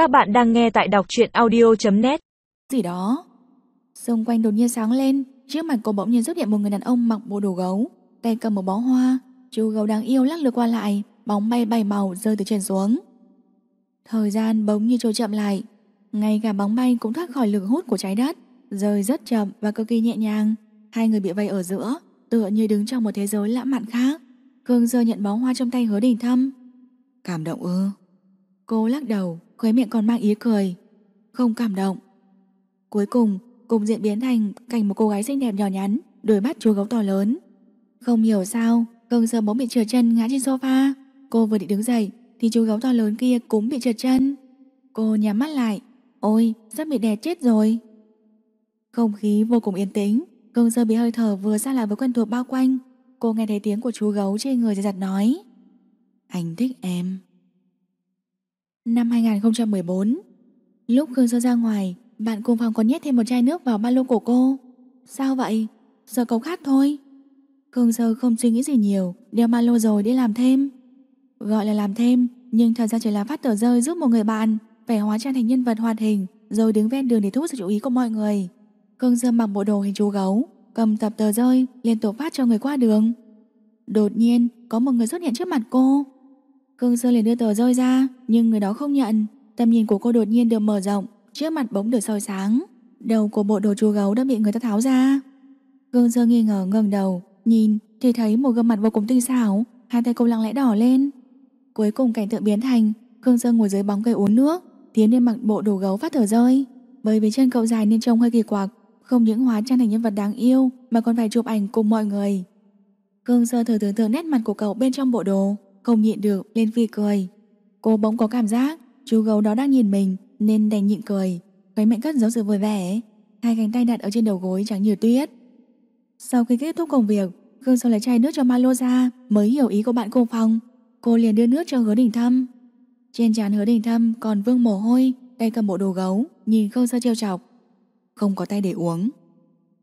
Các bạn đang nghe tại đọc truyện audio.net Gì đó. Xung quanh đột nhiên sáng lên Trước mặt cô bỗng nhiên xuất hiện một người đàn ông mặc bộ đồ gấu Tay cầm một bó hoa Chú gấu đáng yêu lắc lư qua lại Bóng bay bảy màu rơi từ trên xuống. Thời gian bỗng như trôi chậm lại Ngay cả bóng bay cũng thoát khỏi lực hút của trái đất Rơi rất chậm và cực kỳ nhẹ nhàng. Hai người bị vây ở giữa Tựa như đứng trong một thế giới lãng mạn khác. Khương Dơ nhận bó hoa trong tay hứa đình thâm. Cảm động ư? Cô lắc đầu Khóe miệng còn mang ý cười, Không cảm động. Cuối cùng cùng diện biến thành cảnh một cô gái xinh đẹp nhỏ nhắn, Đôi mắt chú gấu to lớn. Không hiểu sao, Khương Sơ bỗng bị trượt chân ngã trên sofa. Cô vừa định đứng dậy, Thì chú gấu to lớn kia cũng bị trượt chân. Cô nhắm mắt lại, Ôi, sắp bị đè chết rồi. Không khí vô cùng yên tĩnh, Khương Sơ bị hơi thở vừa xa lạ với quen thuộc bao quanh. Cô nghe thấy tiếng của chú gấu trên người giật dặt nói, Anh thích em. Năm 2014 Lúc Khương Sơ ra ngoài, Bạn cùng phòng còn nhét thêm một chai nước vào ba lô của cô. Sao vậy? Giờ cậu khát thôi. Khương Sơ không suy nghĩ gì nhiều, Đeo ba lô rồi đi làm thêm. Gọi là làm thêm, Nhưng thật ra chỉ là phát tờ rơi giúp một người bạn Phải hóa trang thành nhân vật hoạt hình, Rồi đứng ven đường để thu hút sự chú ý của mọi người. Khương Sơ mặc bộ đồ hình chú gấu, Cầm tập tờ rơi, liên tục phát cho người qua đường. Đột nhiên, có một người xuất hiện trước mặt cô. Khương Sơ liền đưa tờ rơi ra, Nhưng người đó không nhận. Tầm nhìn của cô đột nhiên được mở rộng, Trước mặt bỗng được soi sáng. Đầu của bộ đồ chú gấu đã bị người ta tháo ra. Khương Sơ nghi ngờ ngẩng đầu, Nhìn, thì thấy một gương mặt vô cùng tinh xảo, Hai tay cô lặng lẽ đỏ lên. Cuối cùng cảnh tượng biến thành Khương Sơ ngồi dưới bóng cây uống nước, Tiến lên mặc bộ đồ gấu phát tờ rơi. Bởi vì chân cậu dài nên trông hơi kỳ quặc, Không những hóa trang thành nhân vật đáng yêu, Mà còn phải chụp ảnh cùng mọi người. Khương Sơ thử tưởng tượng nét mặt của cậu bên trong bộ đồ không nhịn được lên phi cười. Cô bỗng có cảm giác Chú gấu đó đang nhìn mình Nên đành nhịn cười. Khói miệng cất giấu sự vui vẻ, Hai cánh tay đặt ở trên đầu gối trắng như tuyết. Sau khi kết thúc công việc, Khương Sơ lấy chai nước cho Malo ra, Mới hiểu ý của bạn cùng phòng. Cô liền đưa nước cho hứa đình thâm. Trên trán hứa đình thâm còn vương mồ hôi, Tay cầm bộ đồ gấu, Nhìn Khương Sơ trêu chọc. Không có tay để uống.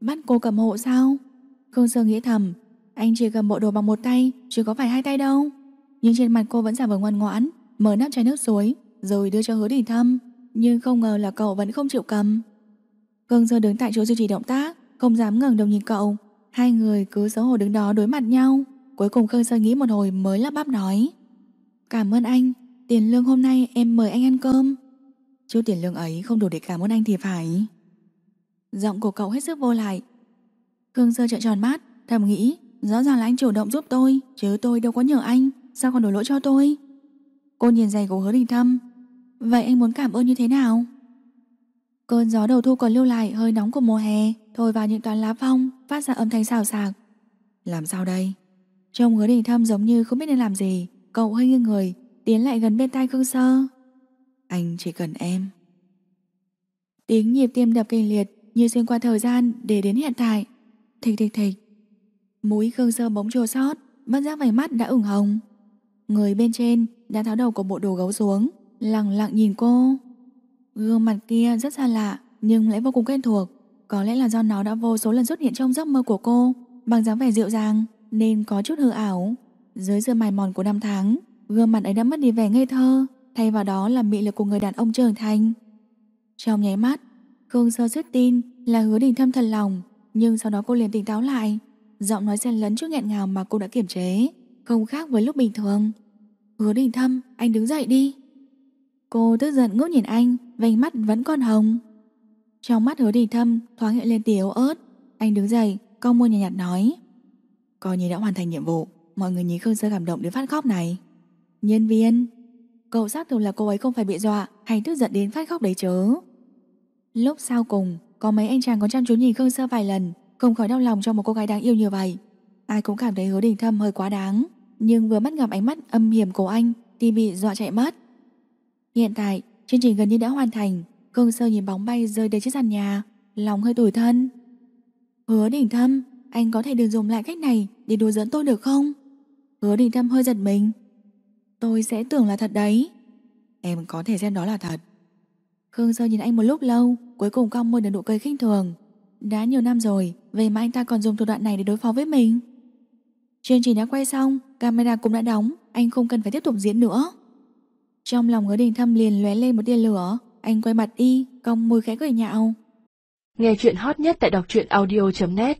Bắt cô cầm hộ sao? Khương Sơ nghĩ thầm, Anh chỉ cầm bộ đồ bằng một tay, Chứ có phải hai tay đâu nhưng trên mặt cô vẫn giả vờ ngoan ngoãn, Mở nắp chai nước suối, Rồi đưa cho hứa đình thâm Nhưng không ngờ là cậu vẫn không chịu cầm. Cương Sơ đứng tại chỗ duy trì động tác, Không dám ngẩng đầu nhìn cậu. Hai người cứ xấu hổ đứng đó đối mặt nhau. Cuối cùng Khương Sơ nghĩ một hồi mới lắp bắp nói, Cảm ơn anh, Tiền lương hôm nay em mời anh ăn cơm. Chút tiền lương ấy không đủ để cảm ơn anh thì phải. Giọng của cậu hết sức vô lại. Khương Sơ trợn tròn mắt, Thầm nghĩ, Rõ ràng là anh chủ động giúp tôi, Chứ tôi đâu có nhờ anh. Sao còn đổ lỗi cho tôi? Cô nhìn giày của hứa đình thâm. Vậy anh muốn cảm ơn như thế nào? Cơn gió đầu thu còn lưu lại, hơi nóng của mùa hè, Thổi vào những toán lá phong, Phát ra âm thanh xào xạc. Làm sao đây? Trông hứa đình thâm giống như không biết nên làm gì. Cậu hơi nghiêng người, Tiến lại gần bên tai Khương Sơ. Anh chỉ cần em. Tiếng nhịp tim đập kinh liệt, Như xuyên qua thời gian để đến hiện tại. Thịch thịch thịch. Mũi Khương Sơ bóng chua sót Bất giác vành mắt đã ửng hồng. Người bên trên đã tháo đầu của bộ đồ gấu xuống Lặng lặng nhìn cô. Gương mặt kia rất xa lạ, Nhưng lại vô cùng quen thuộc. Có lẽ là do nó đã vô số lần xuất hiện trong giấc mơ của cô, Bằng dáng vẻ dịu dàng, Nên có chút hư ảo. Dưới sự mài mòn của năm tháng, Gương mặt ấy đã mất đi vẻ ngây thơ, Thay vào đó là mị lực của người đàn ông trưởng thành. Trong nháy mắt, Khương sơ xuất tin là hứa đình thâm thật lòng, Nhưng sau đó cô liền tỉnh táo lại. Giọng nói xen lẫn chút nghẹn ngào mà cô đã kiềm chế không khác với lúc bình thường. Hứa đình thâm, anh đứng dậy đi. Cô tức giận ngước nhìn anh, vành mắt vẫn còn hồng. Trong mắt hứa đình thâm thoáng hiện lên tia ớt. Anh đứng dậy, cong môi nhạt nhạt nói. Coi như đã hoàn thành nhiệm vụ, mọi người nhìn Khương Sơ cảm động đến phát khóc này. Nhân viên, cậu xác thực là cô ấy không phải bị dọa hay tức giận đến phát khóc đấy chớ. Lúc sau cùng, có mấy anh chàng còn chăm chú nhìn Khương Sơ vài lần, không khỏi đau lòng cho một cô gái đáng yêu như vậy. Ai cũng cảm thấy hứa đình thâm hơi quá đáng nhưng vừa bắt gặp ánh mắt âm hiểm của anh thì bị dọa chạy mất. Hiện tại, chương trình gần như đã hoàn thành, Khương Sơ nhìn bóng bay rơi đến chiếc sàn nhà, lòng hơi tủi thân. Hứa Đình Thâm, anh có thể đừng dùng lại cách này để đùa giỡn tôi được không? Hứa Đình Thâm hơi giật mình. Tôi sẽ tưởng là thật đấy. Em có thể xem đó là thật. Khương Sơ nhìn anh một lúc lâu, cuối cùng cong môi nở nụ cười khinh thường. Đã nhiều năm rồi, vậy mà anh ta còn dùng thủ đoạn này để đối phó với mình. Chương trình đã quay xong, camera cũng đã đóng, anh không cần phải tiếp tục diễn nữa. Trong lòng hứa đình thâm liền lóe lên một tia lửa Anh quay mặt đi Cong môi khẽ cười nhạo Nghe chuyện hot nhất tại đọc truyện audio.net